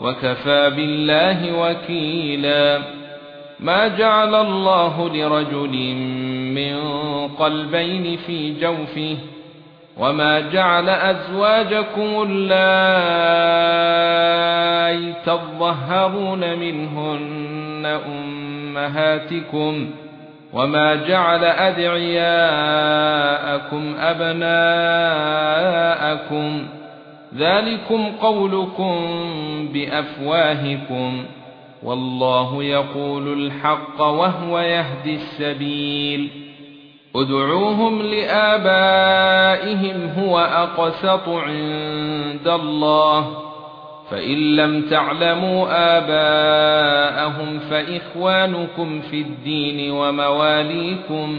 وكفى بالله وكيلا. ما جعل الله لرجل من قلبين في جوفه وما جعل أزواجكم اللائي تظهرون منهن أمهاتكم وما جعل أدعياءكم أبناءكم ذلكم قولكم بأفواهكم والله يقول الحق وهو يهدي السبيل. ادعوهم لآبائهم هو أقسط عند الله. فإن لم تعلموا آباءهم فإخوانكم في الدين ومواليكم